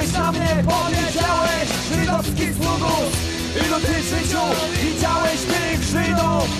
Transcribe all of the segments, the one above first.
Spojrzałeś na mnie, powiedziałeś Żydowski sługus Ilu ty w życiu widziałeś tych Żydów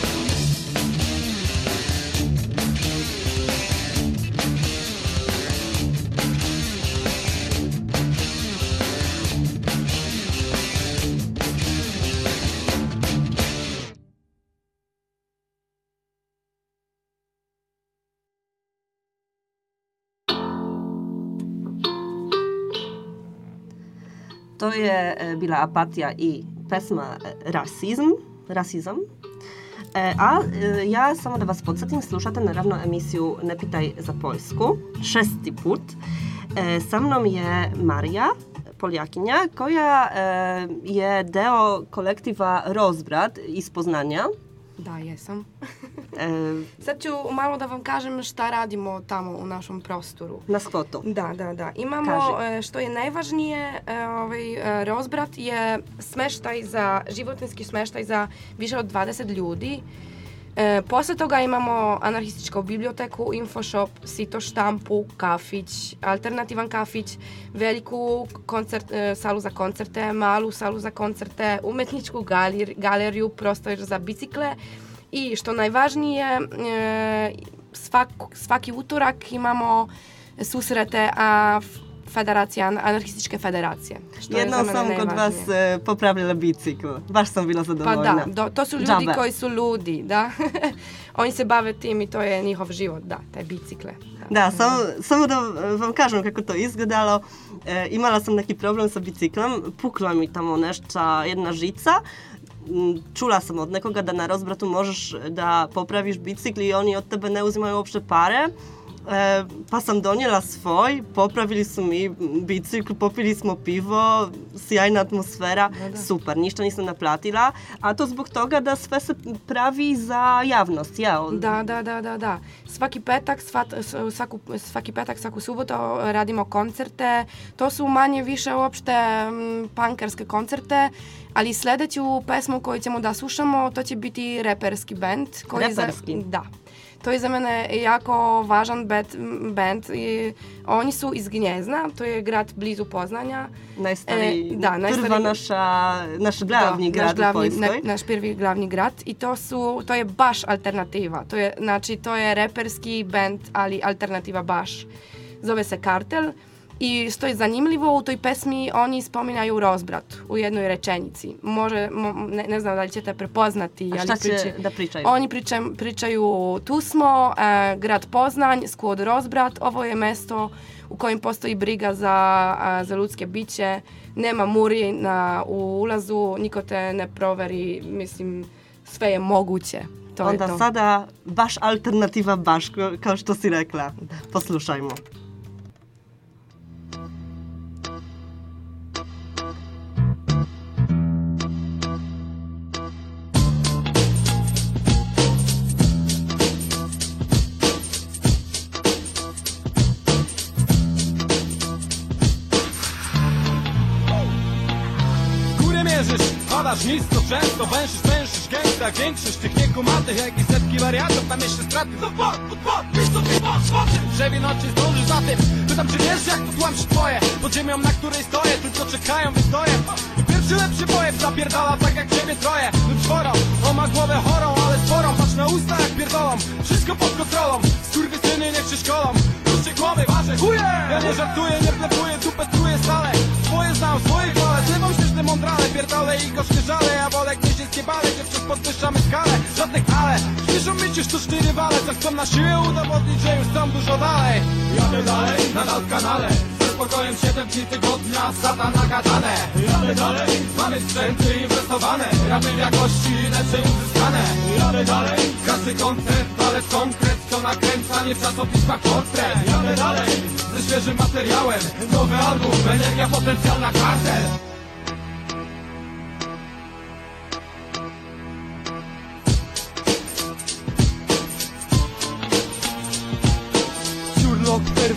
To je e, bila Apatija i pesma e, Rasizm, rasizam. E, A e, ja samo da vas podsjetim, slušate naravno emisiju Ne pitaj za Poljsku, šesti put. Sa mnom je Marija, Poljakinja, koja je deo kolektiva Rozbrat iz Poznanja. Da, jesam. E, Sad ću malo da vam kažem šta radimo tamo u našom prostoru. Na skvotu. Da, da, da. Imamo, Kaži. e, što je najvažnije, e, ovaj, e, Rozbrat je smeštaj za, životinski smeštaj za više od 20 ljudi. E, posle toga imamo anarhističku biblioteku, infoshop, sito štampu, kafić, alternativan kafić, veliku koncert, e, salu za koncerte, malu salu za koncerte, umetničku galer, galeriju, prostor za bicikle i što najvažnije, e, svak, svaki utorak imamo susrete a federacija, anarhističke federacije. Što je Jednom mene sam kod vas e, popravila bicikl. Baš sam bila Pa zadovoljna. da, do- to su ljudi Džabe. koji su ludi, da. Oni se bave tim i to je njihov život, da, te bicikle. Da, samo, samo da e, vam kažem kako to izgledalo. E, imala sam neki problem sa biciklom, pukla mi tamo nešta, jedna žica. M, Čula sam od nekoga da na rozbratu možeš da popraviš bicikl i oni od tebe ne uzimaju uopšte pare. E, pa sam donijela svoj, popravili su mi bicikl, popili smo pivo, sjajna atmosfera, super, ništa nisam naplatila. A to zbog toga da sve se pravi za javnost, jel? Da, da, da, da, da. Svaki petak, svat, svaku, svaki petak, svaku subotu radimo koncerte. To su manje više uopšte mm, punkerske koncerte, ali sledeću pesmu koju ćemo da slušamo, to će biti reperski band. Koji za- Reperski? da. To je za mene jako važan band, band. I oni su iz Gnjezna, to je grad blizu Poznanja. Najstariji, E, da, najstariji- prva naša, naš glavni Da, grad naš glavni, u Poljskoj. na- naš prvi glavni grad i to su, to je baš alternativa. To je, znači, to je reperski band, ali alternativa baš. Zove se Kartel i što je zanimljivo, u toj pesmi oni spominjaju rozbrat u jednoj rečenici. Može, mo- ne, ne znam da li ćete prepoznati. A ali šta će priče- da pričaju? Oni priča, pričaju tu smo, e, grad Poznanj, skvod Rozbrat, ovo je mesto u kojem postoji briga za, a, za ljudske biće, nema muri na, u ulazu, niko te ne proveri, mislim, sve je moguće. To Onda je to. sada baš alternativa baš, kao što si rekla. Poslušajmo. Nisko często Węszysz, węszysz, gęsta. Większość tych niekumatych, jak i setki wariatów Na mieście straty, to pod, pod, pod Wiesz co ty pod, pod tym. Drzewie nocy zdążysz za tym. Pytam czy wiesz jak to tłamszy twoje. Pod ziemią na której stoję, tylko czekają wystoje. I pierwszy lepszy pojeb zapierdala tak jak ciebie troje. Lub czworą, on ma głowę chorą, ale sporą. Patrz na usta jak pierdolą, wszystko pod kontrolą. Skurwysyny niech się szkolą Ruszcie głowy, wasze chuje! Ja nie żartuję, nie blefuję, dupę truję stale. Swoje znam, swoje chwale, mądrale Pierdolę i koszty żale, ja wolę gdzieś jest niebale Gdzie wciąż podwyższamy skalę, żadnych ale Śmieszą mi ci sztuczni rywale, co chcą na siłę udowodnić, że już są dużo dalej. Jadę dalej, nadal w kanale Ze spokojem 7 dni tygodnia, satana gadane. Jadę dalej, mamy sprzęty inwestowane Rapy w jakości lepszej uzyskane. Jadę dalej, każdy koncert, ale konkret To nakręcanie w czasopismach portret Jadę dalej, ze świeżym materiałem Nowy album, energia potencjalna kartel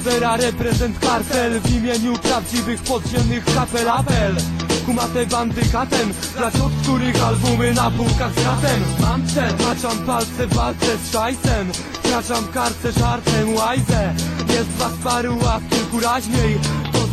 Perwera, reprezent kartel W imieniu prawdziwych podziemnych kapel apel Kumate bandy katem Dla od których albumy na półkach z ratem. Mam cel, maczam palce w walce z szajsem Wkraczam kartę żartem łajzę Jest was paru, a kilku raźniej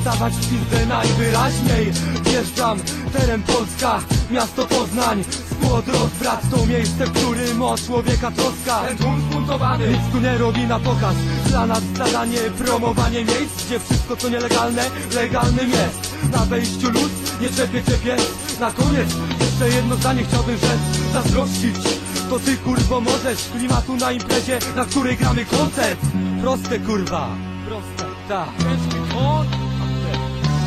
Dostawać pizdę najwyraźniej. Wjeżdżam, teren Polska, miasto Poznań. Spłot rozbrat to miejsce, w którym o człowieka troska. Ten tłum zbuntowany. Nic tu nie robi na pokaz. Dla nas zadanie, promowanie miejsc Gdzie wszystko co nielegalne, legalnym jest. Na wejściu luz, nie czepie ciebie Na koniec, jeszcze jedno zdanie chciałbym rzec Zazdrościć. To ty kurwo możesz. Klimatu na imprezie, na której gramy koncert. Proste kurwa. Proste, tak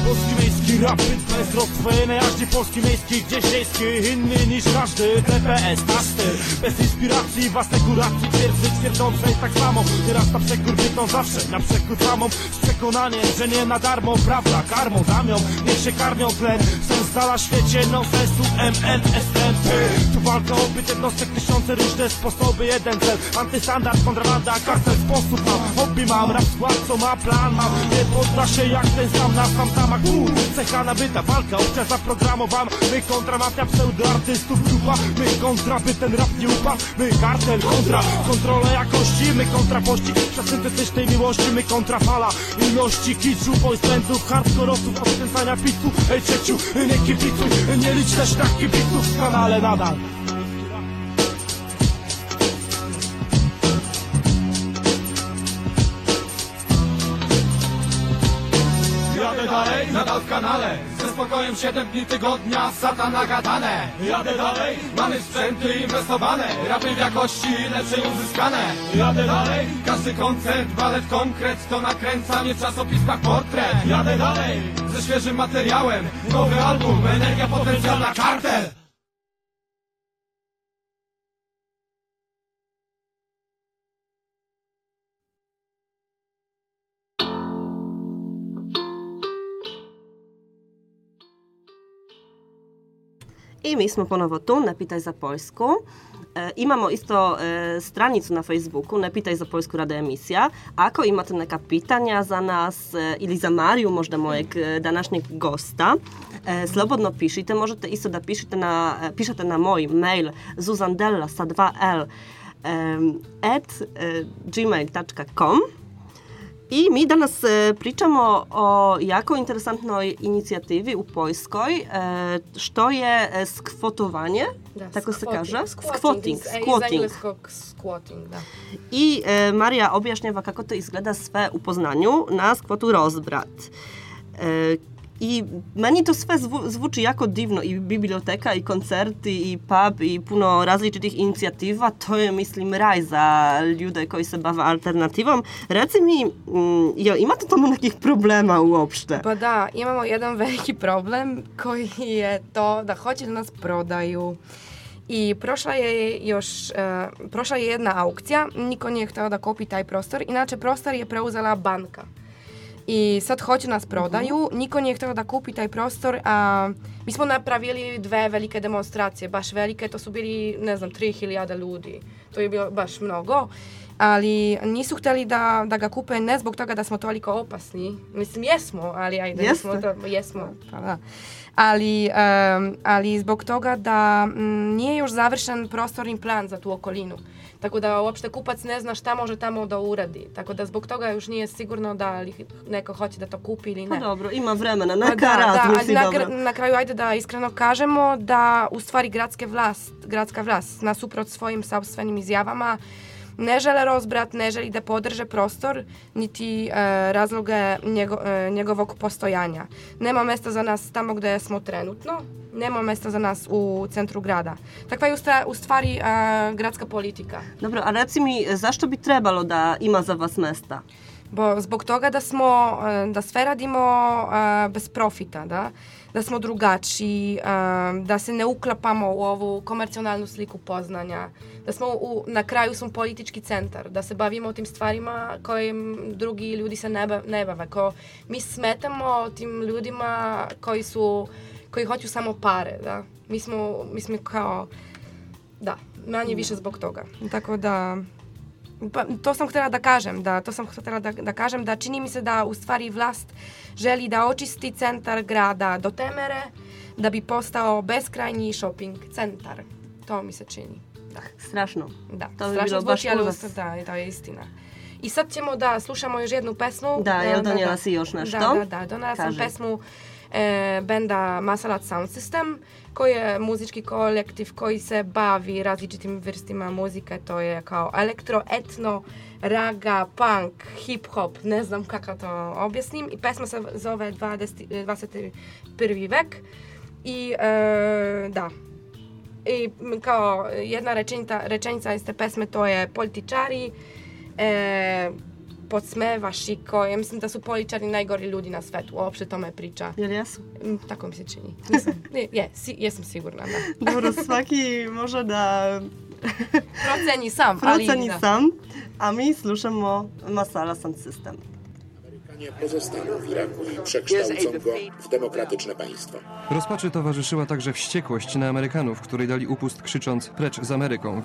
Polski miejski rap, to jest roztwojenie Każdy polski miejski, gdzieś wiejski Inny niż każdy. DPS, tasty Bez inspiracji, własnej kuracji. Twierdzy, twierdzące i tak samo. Teraz na przekór bytą zawsze Na przekór samą Z przekonaniem, że nie na darmo Prawda, karmą, zamią Niech się karmią tlen Sens zala świecie, no sensu MNSNP Tu walka o byt jednostek Tysiące różne sposoby, jeden cel. Antystandard, kontrabanda, kartel sposób mam. Hobby mam, rap skład, co ma plan mam. Nie podda się jak ten sam na sam sama kur Cecha nabyta, walka, opcja zaprogramowana My kontra mafia pseudoartystów grupa My kontra, by ten rap nie upadł. My kartel, kontra, kontrolę jakości. My kontra pościg, syntetycznej miłości. My kontra fala, ilości kiczu Boysbandów, hardkorowców, odkręcania pitu. Ej cieciu, nie kibicuj, nie licz też na kibiców. W kanale nadal nadal w kanale. Ze spokojem 7 dni tygodnia, satana gadane. Jadę dalej, mamy sprzęty inwestowane. Rapy w jakości lepszej uzyskane Jadę dalej, każdy koncert, balet konkret To nakręcanie w czasopismach portret. Jadę dalej, ze świeżym materiałem Nowy album, energia potencjalna, kartel I my smo ponovo tu, pitaj za Poljsku. E, imamo isto e, na Facebooku, ne pitaj za Poljsku rada emisija. Ako imate neka pitanja za nas e, ili za Mariju, možda mojeg e, današnjeg gosta, e, slobodno pišite. Možete isto da pišete na, e, pišete na moj mail zuzandella sa 2l em, at e, gmail.com i mi danas e, pričamo o jako interesantnoj inicijativi u Poljskoj, e, što je e, skvotovanje, Da, tako se kaže? Squatting, Squatting, squatting. da. I Marija objašnjava kako to izgleda sve u Poznaniu na skvotu Rozbrat. I meni to sve zvu, zvuči jako divno i biblioteka i koncerti i pub i puno različitih inicijativa. To je, mislim, raj za ljude koji se bave alternativom. Reci mi, mm, jel imate tamo nekih problema uopšte? Pa da, imamo jedan veliki problem koji je to da hoće da nas prodaju. I prošla je još, e, prošla je jedna aukcija, niko nije htio da kupi taj prostor, inače prostor je preuzela banka. I sad hoće nas prodaju, niko nije htio da kupi taj prostor, a mi smo napravili dve velike demonstracije, baš velike, to su bili, ne znam, 3000 ljudi, to je bilo baš mnogo, ali nisu htjeli da, da ga kupe ne zbog toga da smo toliko opasni, mislim jesmo, ali ajde, Jeste. nismo to, jesmo, pa da. Ali, em, ali zbog toga da mm, nije još završen prostorni plan za tu okolinu. Tako da uopšte kupac ne zna šta može tamo da uradi. Tako da zbog toga još nije sigurno da li neko hoće da to kupi ili Pa ne. dobro, ima vremena, Pa neka da, da, razmisli, a na, dobro. gr- na kraju ajde da iskreno kažemo da u stvari gradske vlast, gradska vlast nasuprot svojim sopstvenim izjavama ne žele rozbrat, ne želi da podrže prostor, niti e, razloge njego, e, njegovog postojanja. Nema mesta za nas tamo gde smo trenutno, nema mesta za nas u centru grada. Takva je u, stvari e, gradska politika. Dobro, a reci mi, zašto bi trebalo da ima za vas mesta? Bo zbog toga da smo, e, da sve radimo e, bez profita, da? Da smo drugačiji, e, da se ne uklapamo u ovu komercionalnu sliku poznanja, da smo u, na kraju smo politički centar, da se bavimo tim stvarima kojim drugi ljudi se ne, ba- ne bave. Ko, mi smetamo tim ljudima koji su, koji hoću samo pare, da? Mi smo, mi smo kao, da, manje više zbog toga. Tako da, to sam htjela da kažem, da, to sam htjela da, da kažem, da čini mi se da u stvari vlast želi da očisti centar grada do te mere da bi postao beskrajni shopping centar. To mi se čini. Strašno. Da, To bi strašno bilo baš zvuči, ali užas. usta- da, to je istina. I sad ćemo da slušamo još jednu pesmu. Da, jel donijela si još nešto? Da, da, da, donijela sam pesmu benda Masalat Sound System, koji je muzički kolektiv koji se bavi različitim vrstima muzike, to je kao elektro, etno, raga, punk, hip-hop, ne znam kako to objasnim. I pesma se zove 20, 21. vek. I e, da, i kao jedna rečenica, rečenica iz te pesme to je političari e, podsmevaši koji, ja mislim da su političari najgori ljudi na svetu, uopšte tome priča. Jel jesu? Mm, Tako mi se čini. Ne, je, si, jesam sigurna, da. Dobro, svaki može da Proceni sam, ali proceni da. sam, a mi slušamo Masala Sound System. Amerykanie pozostaną w Iraku i przekształcą go w demokratyczne państwo. Rozpaczy towarzyszyła także wściekłość na Amerykanów, której dali upust krzycząc precz z Ameryką.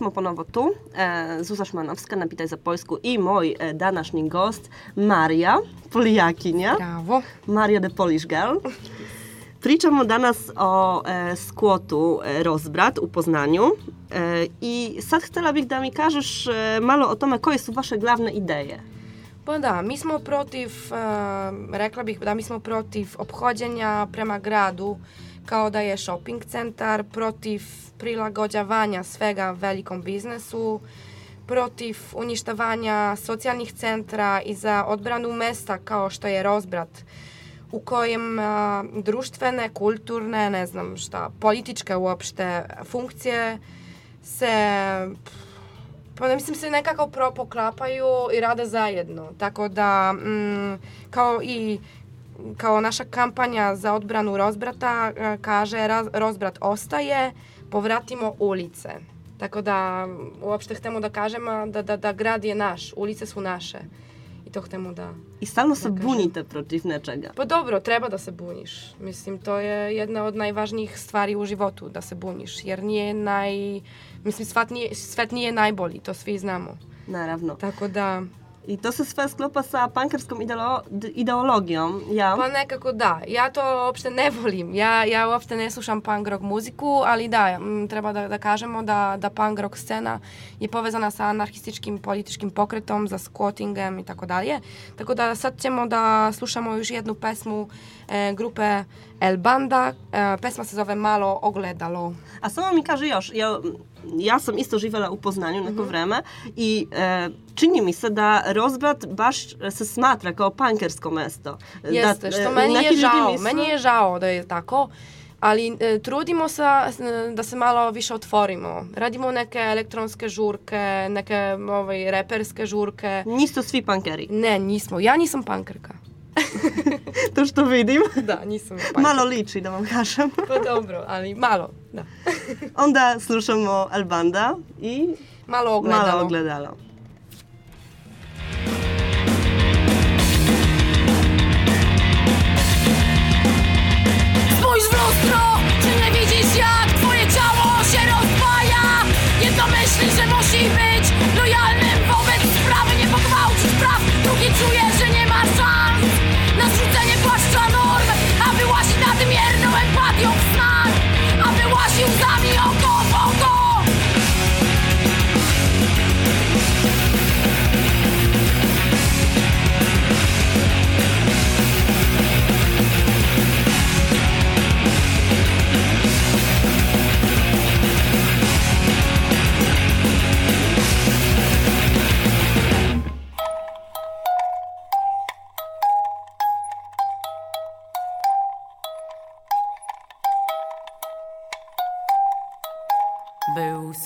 Smo ponovo tu. E, Zuza Šmanovska, napitaj za Poljsku i moj e, današnji gost Marija, Polijakinja. Bravo. Marija de Polish Girl. Pričamo danas o e, skłotu e, Rozbrat u Poznaniu e, i sad htjela da mi kažeš e, malo o tome koje su vaše glavne ideje. Pa da, mi smo protiv, e, rekla bih da mi smo protiv obhođenja prema gradu kao da je shopping centar, protiv prilagođavanja svega velikom biznesu, protiv uništavanja socijalnih centra i za odbranu mesta kao što je Rozbrat u kojem a, društvene, kulturne, ne znam šta, političke uopšte funkcije se pa mislim se nekako pro poklapaju i rade zajedno. Tako da mm, kao i kao naša kampanja za odbranu rozbrata e, kaže rozbrat ostaje, povratimo ulice. Tako da uopšte htemo da kažemo da, da, da grad je naš, ulice su naše. I to htemo da... I stalno se Da bunite protiv nečega. Pa dobro, treba da se buniš. Mislim, to je jedna od najvažnijih stvari u životu, da se buniš. Jer nije naj... Mislim, svet nije, svet nije najbolji, to svi znamo. Naravno. Tako da... I to se sve sklopa sa pankerskom ideolo- ideologijom. Ja. Pa da. Ja to uopšte ne volim. Ja, ja uopšte ne slušam punk rock muziku, ali da, m, treba da, da da, da punk rock scena je povezana sa anarhističkim političkim pokretom, za squattingem i tako dalje. Tako da sad ćemo da slušamo još jednu pesmu e, grupe El Banda. E, pesma se zove Malo. A samo mi kaže još, ja sam isto živjela u Poznanju neko vreme i e, čini mi se da Rozbrat baš se smatra kao pankersko mesto. Jeste, da, što e, meni je žao. misle- Meni je žao da je tako. Ali e, trudimo se e, da se malo više otvorimo. Radimo neke elektronske žurke, neke ovaj, reperske žurke. Nisu svi pankeri. Ne, nismo. Ja nisam pankerka. To što vidim. Da, nisam pankerka. Malo liči, da vam kažem. Pa dobro, ali malo, da. Onda slušamo Albanda i Malo ogledalo. malo ogledalo. Spójrz w lustro, czy nie widzisz jak twoje ciało się rozpaja? Jedno myśli, że musi być lojalnym wobec sprawy, nie pogwałcić praw Drugi czuje, że nie ma szans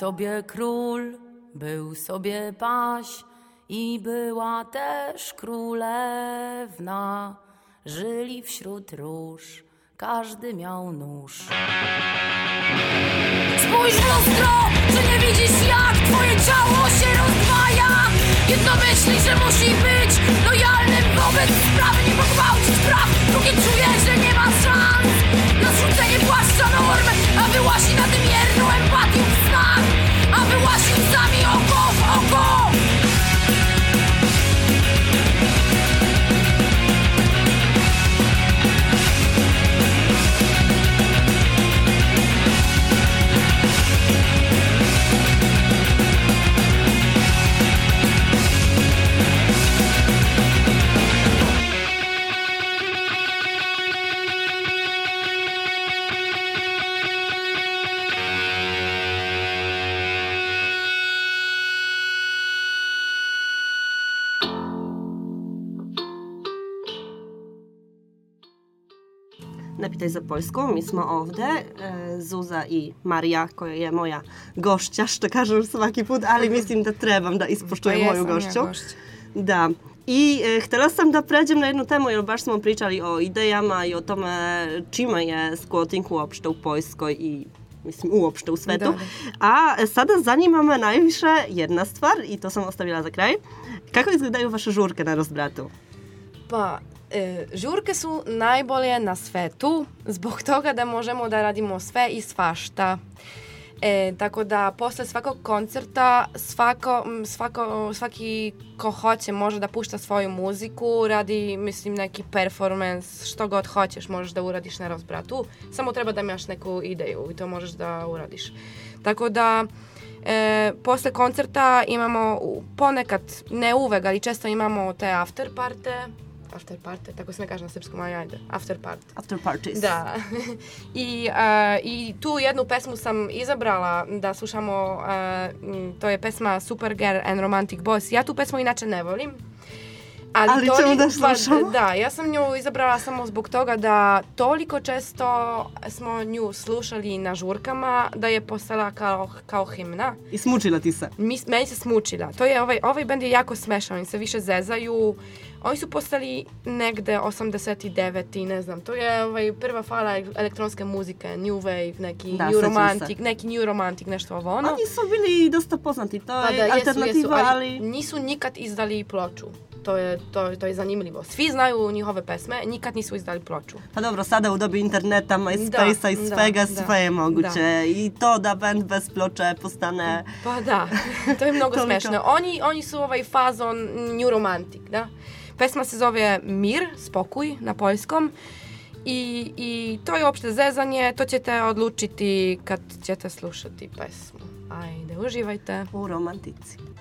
sobie król, był sobie paś i była też królewna. Żyli wśród róż, każdy miał nóż. Spójrz w lustro, czy nie widzisz jak twoje ciało się rozdwaja? Jedno myśli, że musi być lojalnym wobec sprawy, nie pogwałcić praw Drugie czuje, że nie ma szans na zrzucenie płaszcza norm Aby łasi nadmierną empatią w snach Aby łasi łzami oko w oko Napitaj za Poljsku, mi smo ovde, e, Zuza i Marija, koja je moja gošća, što kažem svaki put, ali mislim da trebam da ispoštujem moju jesam ja gošću. gošća. Da. I e, htjela sam da pređem na jednu temu, jer baš smo pričali o idejama i o tome čima je squatting uopšte u Poljskoj i mislim uopšte u svetu. Da, da. A e, sada zanima me najviše jedna stvar i to sam ostavila za kraj. Kako izgledaju vaše žurke na rozbratu? Pa, e, žurke su najbolje na svetu zbog toga da možemo da radimo sve i svašta. E, tako da posle svakog koncerta svako, svako, svaki ko hoće može da pušta svoju muziku, radi mislim neki performance, što god hoćeš možeš da uradiš na rozbratu. Samo treba da imaš neku ideju i to možeš da uradiš. Tako da E, posle koncerta imamo ponekad, ne uvek, ali često imamo te after parte. After parte, tako se ne kaže na srpskom, ali ajde, after part. After parties. Da. I, a, I tu jednu pesmu sam izabrala da slušamo, m, to je pesma Supergirl and Romantic Boys. Ja tu pesmu inače ne volim, Ali, Ali to ćemo da pa, slušamo. da, ja sam nju izabrala samo zbog toga da toliko često smo nju slušali na žurkama da je postala kao, kao himna. I smučila ti se. Mi, meni se smučila. To je, ovaj, ovaj band je jako smešan, oni se više zezaju. Oni su postali negde 89. i ne znam, to je ovaj, prva fala elektronske muzike, new wave, neki Da, new romantic, neki new romantic, nešto ovo ono. Oni su bili dosta poznati, to Pa je da, jesu, alternativa, jesu, ali... nisu nikad izdali ploču. To je, to, to je zanimljivo. Svi znaju njihove pesme, nikad nisu izdali ploču. Pa dobro, sada u dobi interneta, MySpace-a i svega, da, sve je moguće. da. I to da band bez ploče postane... Pa da, to je mnogo smešno. Oni, oni su ovaj fazon new romantic, da. Pesma se zove Mir, spokoj na poljskom. I, I to je opšte zezanje, to ćete odlučiti kad ćete slušati pesmu. Ajde, uživajte. U romantici.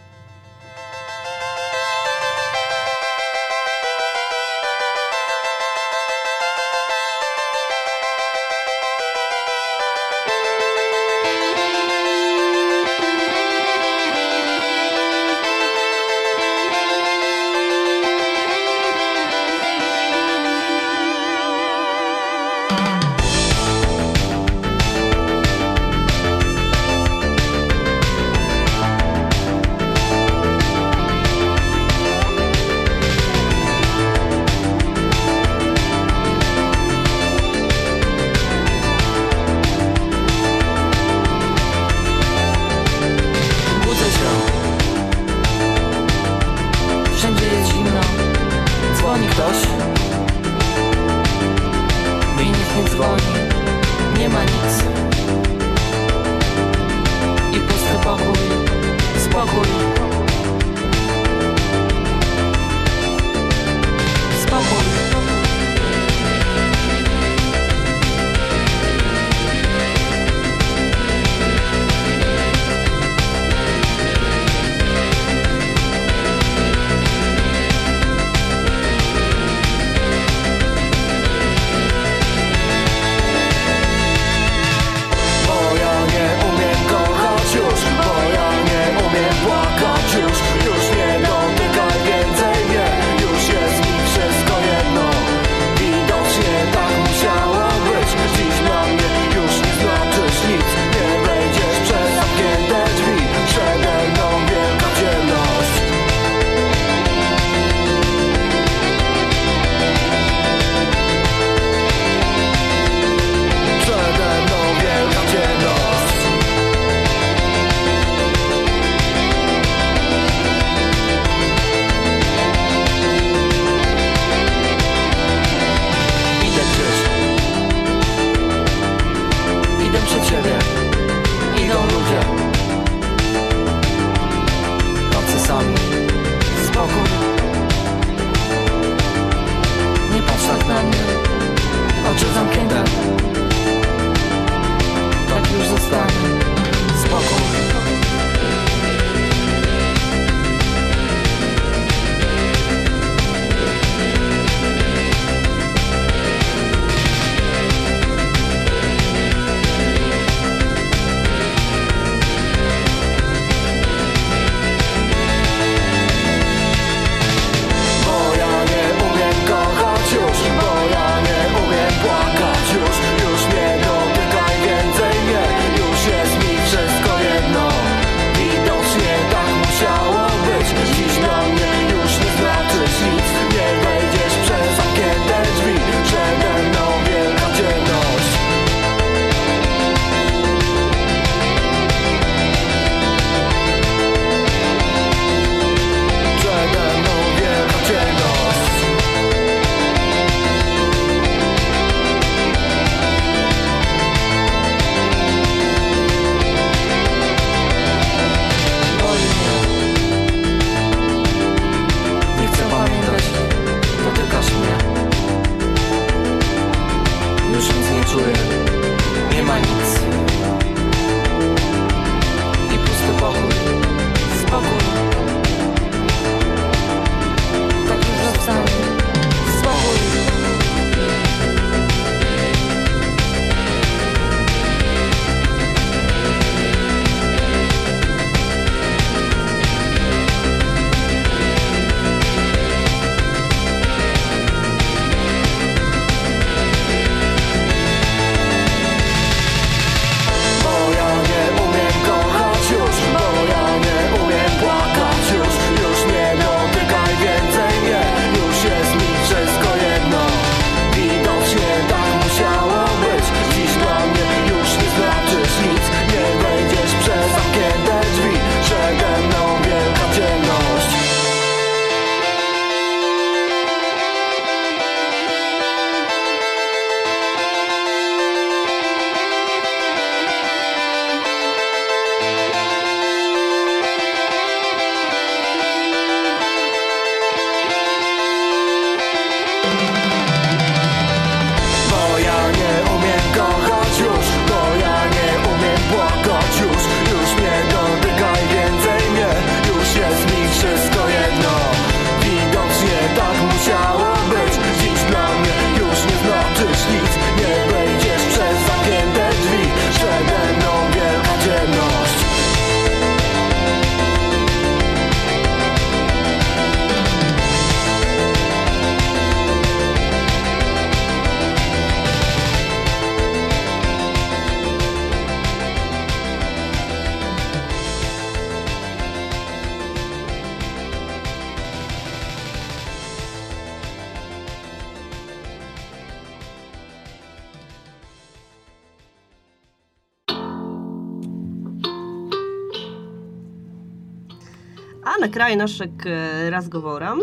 A na kraj naszeg e, razgovora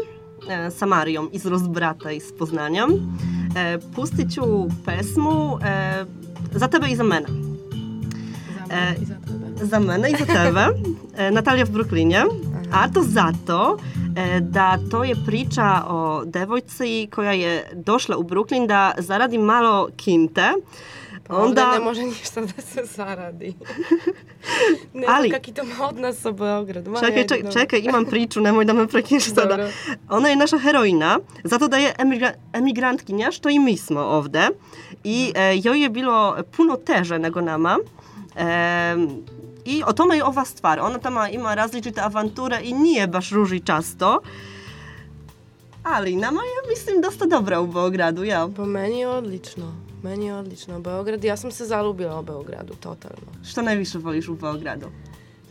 e, sa Marijom iz Rozbrata iz Poznania e, pustit ću pesmu e, Za tebe i za mene. Za mene i za tebe. Za i za. E, Natalija v Brooklynie. A to zato e, da to je priča o devojci koja je došla u Brooklyn da zaradi malo kinte. Onda ne može ništa da se zaradi. ne Ali- znam kak i to ma odnos sa Beogradu. Ma, Čekaj, čekaj, čekaj, imam priču, nemoj da me prekineš sada. Dobro. Ona je naša heroina, zato da je emigra- emigrantkinja, što i mi smo ovde. I e, joj je bilo puno teže nego nama. E, I o tome je ova stvar. Ona tamo ima različite avanture i nije baš ruži často. Ali nama je, mislim, dosta dobra u Beogradu, jel? Pa meni je odlično. Meni je odlično. Beograd, ja sam se zalubila u Beogradu, totalno. Što najviše voliš u Beogradu?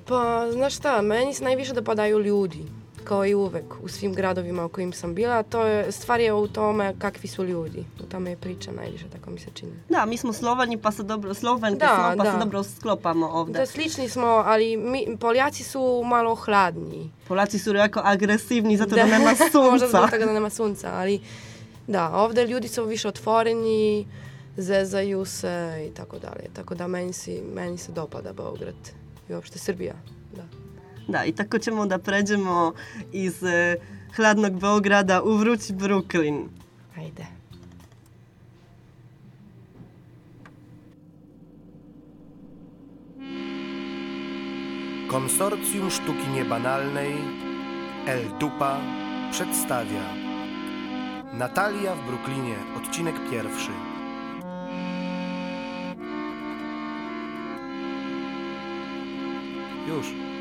Pa, znaš šta, meni se najviše dopadaju ljudi. Kao i uvek, u svim gradovima u kojim sam bila. To je, stvar je u tome kakvi su ljudi. U tome je priča najviše, tako mi se čini. Da, mi smo Slovani pa se dobro, Slovenke Da, smo, pa da. se dobro sklopamo ovde. Da, slični smo, ali mi, Poljaci su malo hladniji. Polaci su jako agresivni zato da, nema Možda zbog sunca. toga da nema sunca, ali da, ovde ljudi su više otvoreni, zezaju se i tako dalje. Tako da meni, si, meni se dopada Beograd i uopšte Srbija. Da. Da, i tako ćemo da pređemo iz e, hladnog Beograda u vrući Brooklyn. Ajde. Konsorcjum Sztuki Niebanalnej El Dupa przedstawia Natalia w Brooklynie, odcinek pierwszy. Już.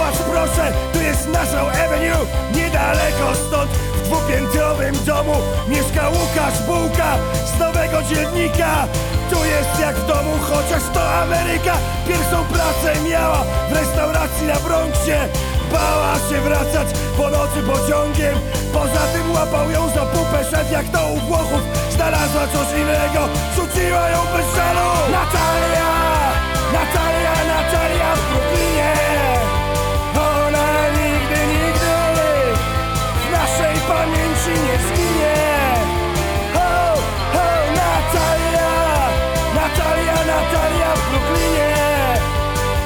Popatrz proszę Tu jest Nassau Avenue, niedaleko stąd W dwupiętrowym domu. Mieszka Łukasz Bułka Z nowego dziennika. Tu jest jak w domu, chociaż to Ameryka. Pierwszą pracę miała w restauracji na Bronxie. Bała się wracać po nocy pociągiem. Poza tym łapał ją za pupę szef jak to u Włochów. Znalazła coś innego, rzuciła ją bez żalu. Natalia, Natalia, Natalia w Brooklynie pamięci nie zginie O, o, Natalia, Natalia, Natalia w Brooklynie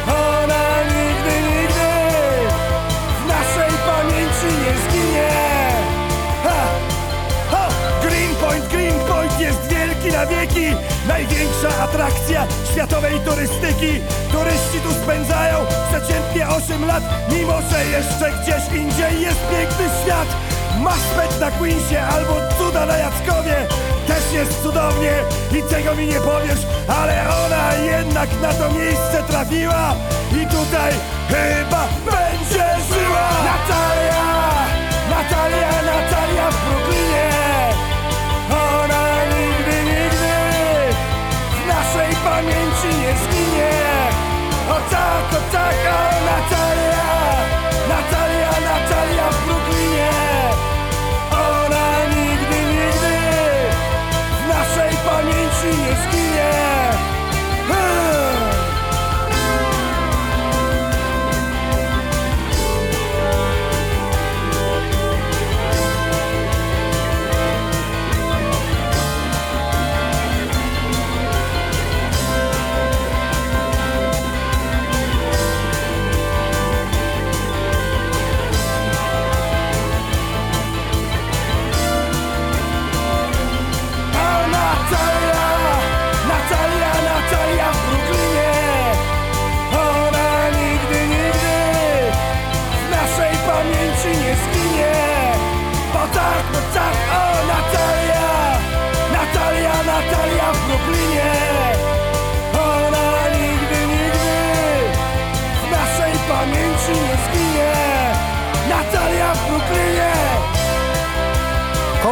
Ona nigdy, nigdy w naszej pamięci nie zginie ha! O! Greenpoint, Greenpoint jest wielki na wieki Największa atrakcja światowej turystyki Turyści tu spędzają przeciętnie 8 lat Mimo, że jeszcze gdzieś indziej jest piękny świat Maszpeć na Queensie albo cuda na Jackowie też jest cudownie i czego mi nie powiesz, ale ona jednak na to miejsce trafiła i tutaj chyba będzie żyła. Natalia, Natalia, Natalia w Brooklynie. Ona nigdy, nigdy w naszej pamięci nie zginie. O tak, o tak, o Natalia.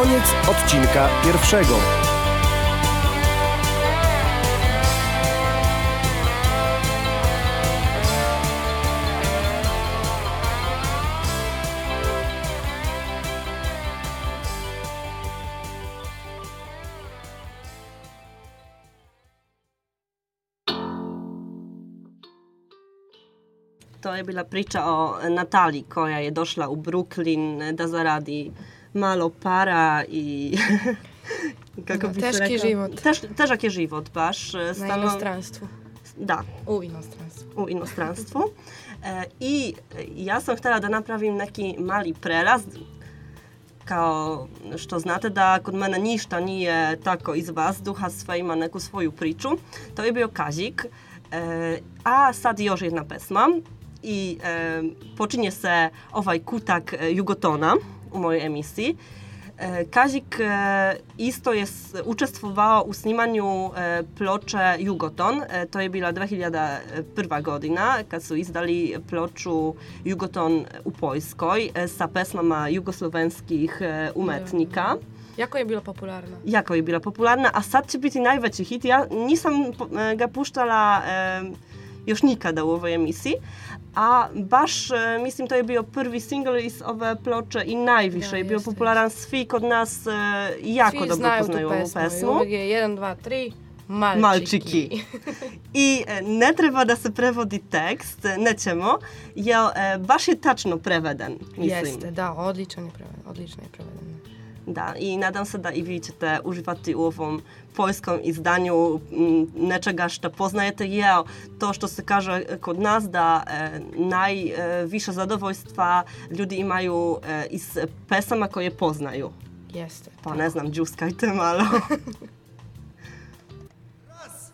Koniec odcinka pierwszego. To je bila priča o Natali koja je došla u Brooklyn da zaradi malo para i teški rekla? život. Tež- težak je život baš. Na stalno- inostranstvu. Da, U inostranstvu. u inostranstvu. E, I ja sam htjela da napravim neki mali prelaz kao što znate da kod mene ništa nije tako iz vazduha, sve ima neku svoju priču. To je bio Kazik, e, a sad još jedna pesma i e, počinje se ovaj kutak e, Jugotona u mojoj emisiji. E, Kazik e, isto je s- učestvovao u snimanju e, ploče Jugoton. To je bila 2001. godina kad su izdali ploču Jugoton u Poljskoj sa pesmama jugoslovenskih umetnika. Jako je bila popularna. Jako je bila popularna, a sad će biti najveći hit. Ja nisam ga puštala e, još nikada u ovoj emisiji, a baš, e, mislim, to je bio prvi single iz ove ploče i najviše Da, je bio popularan. Svi kod nas e, jako Svi dobro znaju poznaju ovu pesmu. uvijek je 1, 2, 3, malčiki. Malčiki. I e, ne treba da se prevodi tekst, nećemo, jer baš je tačno preveden, mislim. Jeste, da, odličan je preveden. Odlično je preveden. Da, i nadam se da i vi ćete uživati u ovom poljskom izdanju m, nečega što poznajete, jer to što se kaže kod nas da e, najviše zadovoljstva ljudi imaju e, iz pesama koje poznaju. Jeste. Pa ne znam, džuskajte malo.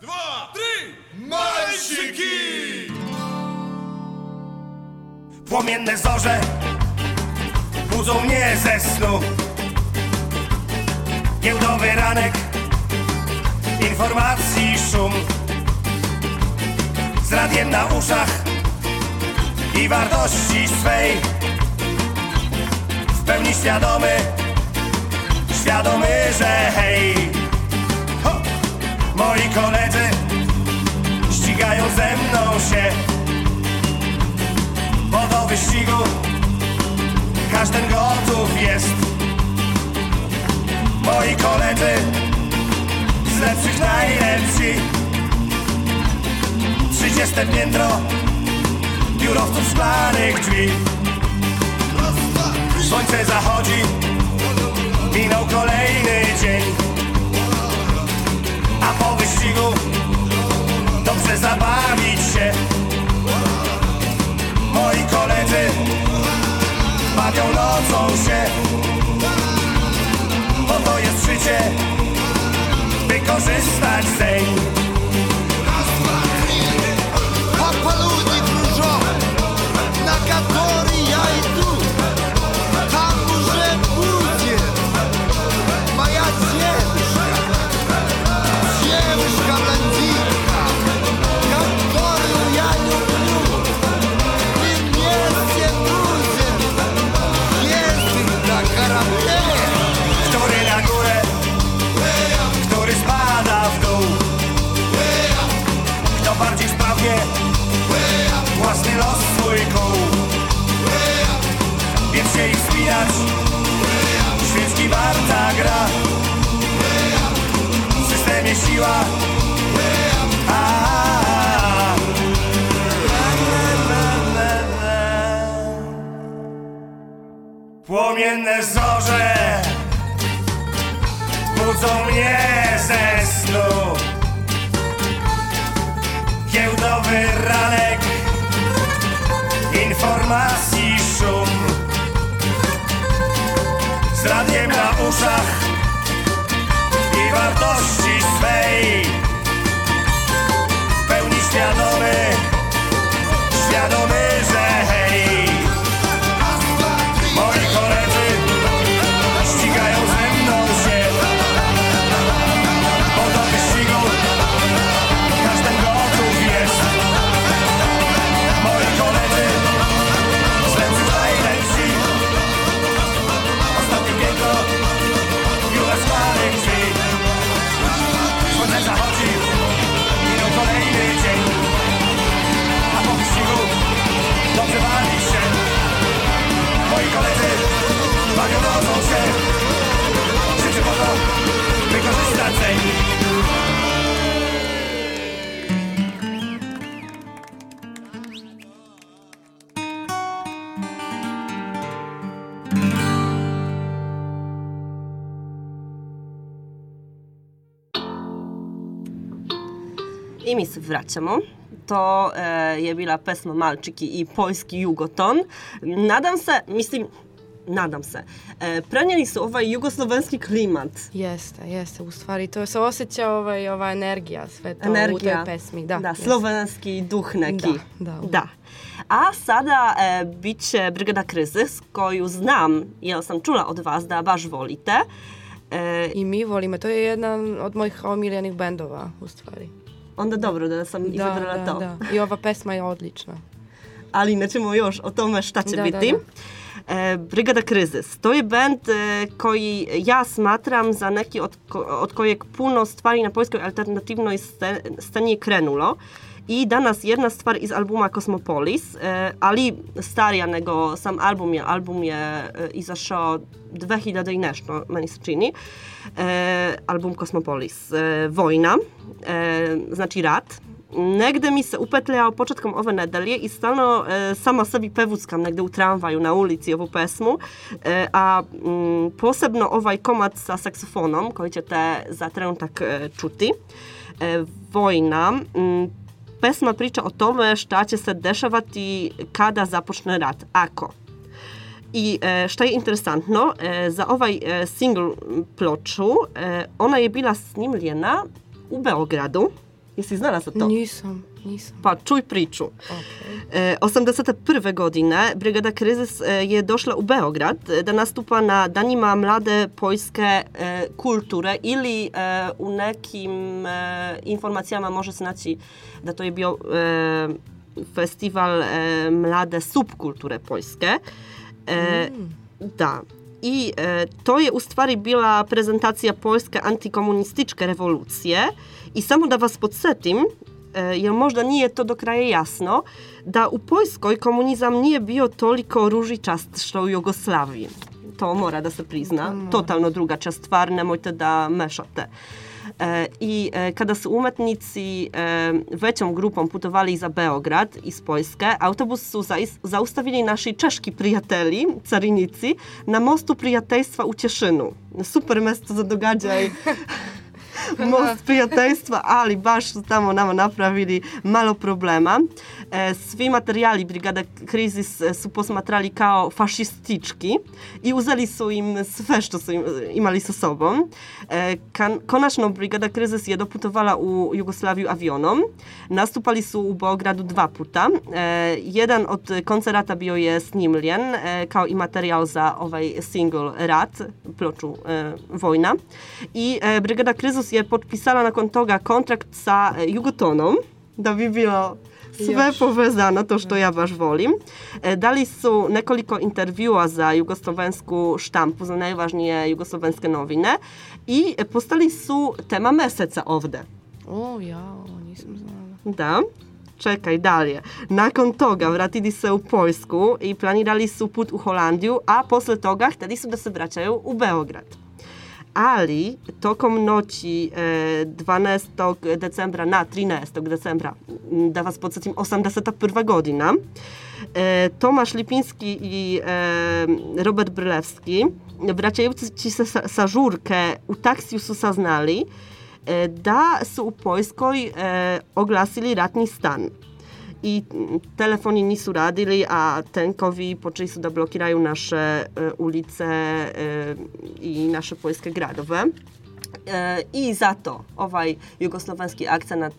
Dwa, trzy! Malczyki! Płomienne zorze budzą mnie ze snu Giełdowy ranek, informacji szum Z radiem na uszach i wartości swej W pełni świadomy, świadomy, że hej ho! Moi koledzy ścigają ze mną się bo do wyścigu każdy gotów jest. Moi koledzy z lepszych najlepsi. Trzydzieste piętro biurowców szklanych drzwi. Słońce zachodzi, minął kolejny dzień. A po wyścigu dobrze zabawić się. Moi koledzy bawią nocą się Bo to jest życie, by korzystać zeń Папа люди, кружок, на который warta gra. W systemie siła. Płomienne zorze budzą mnie ze snu. Giełdowy ranek informacji szum Z radiem na uszach i wartości swej. W pełni świadomy, świadomy, I mi se vraćamo. To e, je bila pesma Malčiki i poljski jugoton. Nadam se, mislim, nadam se, e, prenijeli su ovaj jugoslovenski klimat. Jeste, jeste, u stvari to se osjeća ovaj, ova energija sve to u Energija. toj pesmi. Da, Da, slovenski duh neki. Da, da. Da. A sada e, bit će Brigada Krizis, koju znam, jer sam čula od vas da baš volite. E, I mi volimo, to je jedan od mojih omiljenih bendova, u stvari. Onda dobro da sam Da, izabrala da, to. I ova pesma je odlična. ali nećemo još o tome šta će biti. E, Brigada Krizis. To je band e, koji ja smatram za neki od, od kojeg puno stvari na poljskoj alternativnoj sce- sceni je krenulo. I danas jedna stvar iz albuma Cosmopolis, e, ali starija nego sam album je. Album je izašao 2000 i nešto, meni se čini. Album Cosmopolis. E, Vojna, e, znači rat. Negde mi se upetljao početkom ove nedelje i stalno e, sama sebi pevuckam negde u tramvaju na ulici ovu pesmu, e, a mm, posebno ovaj komad sa saksofonom koji ćete za trenutak e, čuti. E, Vojna, mm, pesma priča o tome šta će se dešavati kada započne rat, ako. I e, šta je interesantno, e, za ovaj e, single ploču, ona je bila snimljena u Beogradu. Jesi znala za to? Nisam, nisam. Pa čuj priču. E, 81. godine Brigada Krizis e, je došla u Beograd e, da nastupa na danima mlade poljske e, kulture ili e, u nekim e, informacijama može se naći da to je bio e, festival e, mlade subkulture poljske. E, Da. I e, to je u stvari bila prezentacija poljske antikomunističke revolucije i samo da vas podsjetim, e, jer možda nije to do kraja jasno, da u Poljskoj komunizam nije bio toliko ružičast što u Jugoslaviji. To mora da se prizna. Totalno drugačija stvar, nemojte da mešate. E, I e, kada su umetnici većom grupom putovali za Beograd iz Poljske, autobus su zaustavili naši češki prijatelji, carinici, na mostu prijateljstva u Ćešinu. Super mesto za događaj. most prijateljstva, ali baš su tamo nama napravili malo problema. E, svi materijali Brigada Krizis e, su posmatrali kao fašistički i uzeli su im sve što su im, imali sa sobom. E, konačno Brigada Krizis je doputovala u Jugoslaviju avionom. Nastupali su u Beogradu dva puta. E, jedan od koncerata bio je snimljen e, kao i materijal za ovaj single Rat, ploču e, Vojna. I e, Brigada Krizis je potpisala nakon toga kontrakt sa e, Jugotonom da bi bilo sve povezano, to što ja baš volim. E, dali su nekoliko intervjua za jugoslovensku štampu, za najvažnije jugoslovenske novine i postali su tema meseca ovde. O, ja, nisam znala. Da. Čekaj dalje. Nakon toga vratili se u Poljsku i planirali su put u Holandiju, a posle toga hteli su da se vraćaju u Beograd. Ali tokom noći e, 12. decembra na 13. decembra, da vas podsjetim, 81. godina, e, Tomasz Lipiński i e, Robert Brylewski, se sa, žurke u taksiju su saznali e, da su u Poljskoj e, oglasili ratni stan. I telefoni nisu radili, a tenkovi počeli su da blokiraju naše e, ulice e, i naše poljske gradove. E, I zato ovaj jugoslovenski akcenat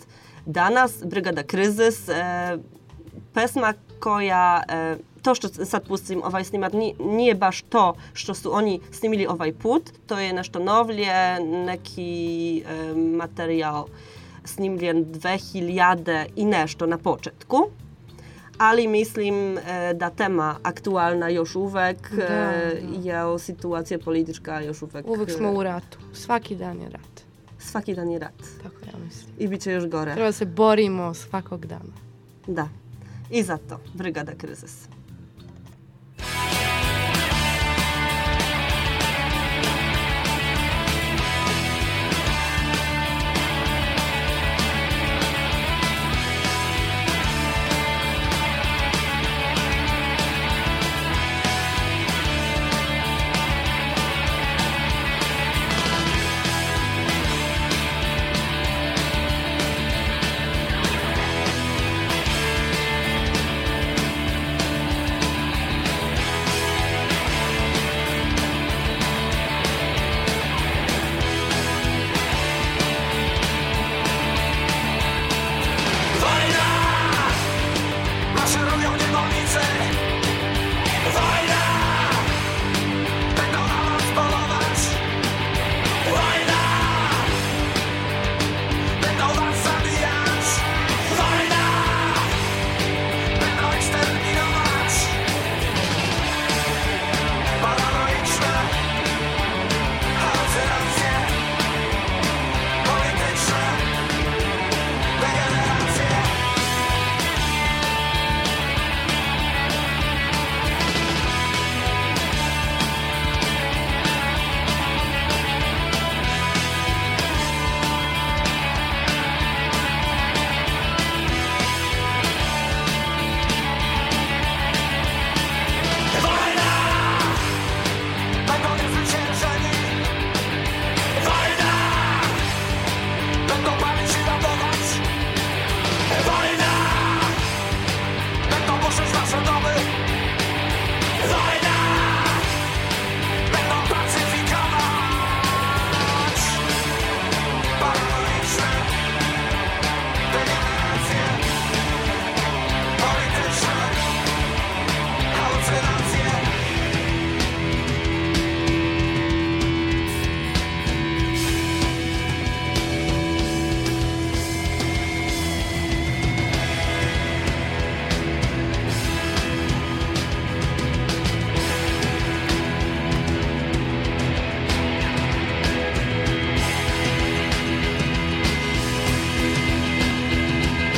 danas, Brigada Krizis, e, pesma koja, to što sad pustim ovaj snimak, ni- nije baš to što su oni snimili ovaj put, to je nešto novlje, neki e, materijal snimljen 2000 i nešto na početku. Ali mislim e, da tema aktualna još uvek Da, da. je situacija politička još uvek... Uvek smo u ratu. Svaki dan je rat. Svaki dan je rat. Tako ja mislim. I bit će još gore. Treba se borimo svakog dana. Da. I zato, Brigada Krizis.